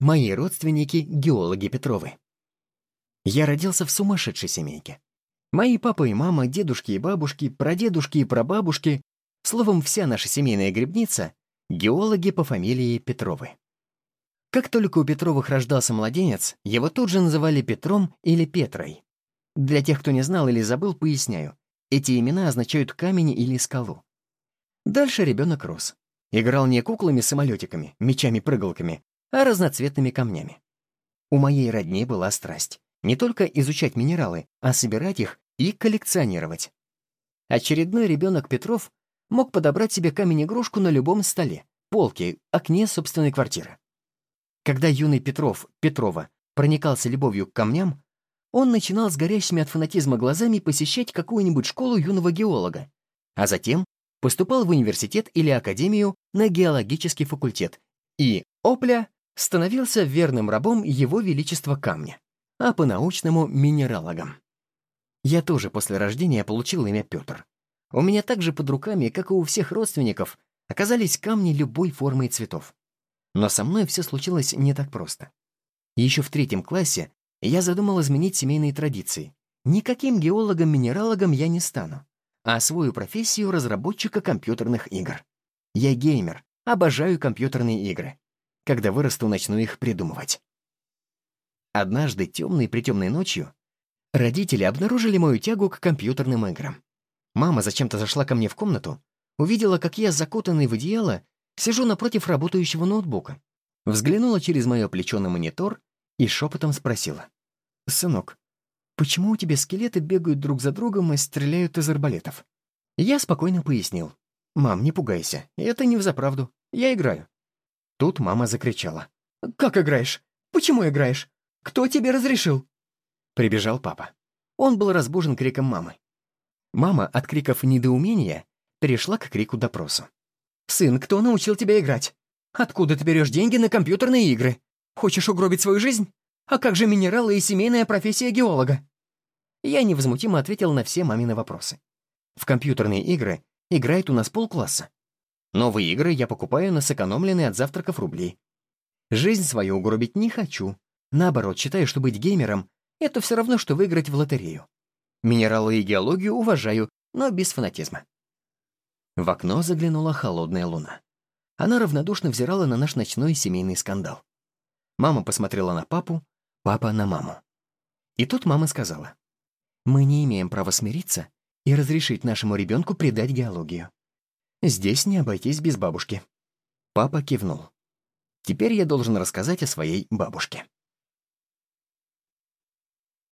Мои родственники — геологи Петровы. Я родился в сумасшедшей семейке. Мои папа и мама, дедушки и бабушки, прадедушки и прабабушки, словом, вся наша семейная грибница — геологи по фамилии Петровы. Как только у Петровых рождался младенец, его тут же называли Петром или Петрой. Для тех, кто не знал или забыл, поясняю. Эти имена означают камень или скалу. Дальше ребенок рос. Играл не куклами-самолетиками, мечами-прыгалками, а разноцветными камнями. У моей родни была страсть. Не только изучать минералы, а собирать их и коллекционировать. Очередной ребенок Петров мог подобрать себе камень-игрушку на любом столе, полке, окне собственной квартиры. Когда юный Петров, Петрова, проникался любовью к камням, он начинал с горящими от фанатизма глазами посещать какую-нибудь школу юного геолога, а затем поступал в университет или академию на геологический факультет и, опля, становился верным рабом его величества камня, а по-научному — минералогом. Я тоже после рождения получил имя Петр. У меня также под руками, как и у всех родственников, оказались камни любой формы и цветов. Но со мной все случилось не так просто. Еще в третьем классе я задумал изменить семейные традиции. Никаким геологом-минералогом я не стану, а освою профессию разработчика компьютерных игр. Я геймер, обожаю компьютерные игры. Когда вырасту, начну их придумывать. Однажды, темной-притемной ночью, родители обнаружили мою тягу к компьютерным играм. Мама зачем-то зашла ко мне в комнату, увидела, как я, закутанный в одеяло, сижу напротив работающего ноутбука, взглянула через мое плечо на монитор и шепотом спросила. «Сынок, почему у тебя скелеты бегают друг за другом и стреляют из арбалетов?» Я спокойно пояснил. «Мам, не пугайся, это не взаправду. Я играю». Тут мама закричала. «Как играешь? Почему играешь? Кто тебе разрешил?» Прибежал папа. Он был разбужен криком мамы. Мама от криков недоумения перешла к крику допросу. «Сын, кто научил тебя играть? Откуда ты берешь деньги на компьютерные игры? Хочешь угробить свою жизнь? А как же минералы и семейная профессия геолога?» Я невозмутимо ответил на все мамины вопросы. В компьютерные игры играет у нас полкласса. Новые игры я покупаю на сэкономленные от завтраков рубли. Жизнь свою угробить не хочу. Наоборот, считаю, что быть геймером — это все равно, что выиграть в лотерею. Минералы и геологию уважаю, но без фанатизма. В окно заглянула холодная луна. Она равнодушно взирала на наш ночной семейный скандал. Мама посмотрела на папу, папа на маму. И тут мама сказала, «Мы не имеем права смириться и разрешить нашему ребенку предать геологию. Здесь не обойтись без бабушки». Папа кивнул. Теперь я должен рассказать о своей бабушке.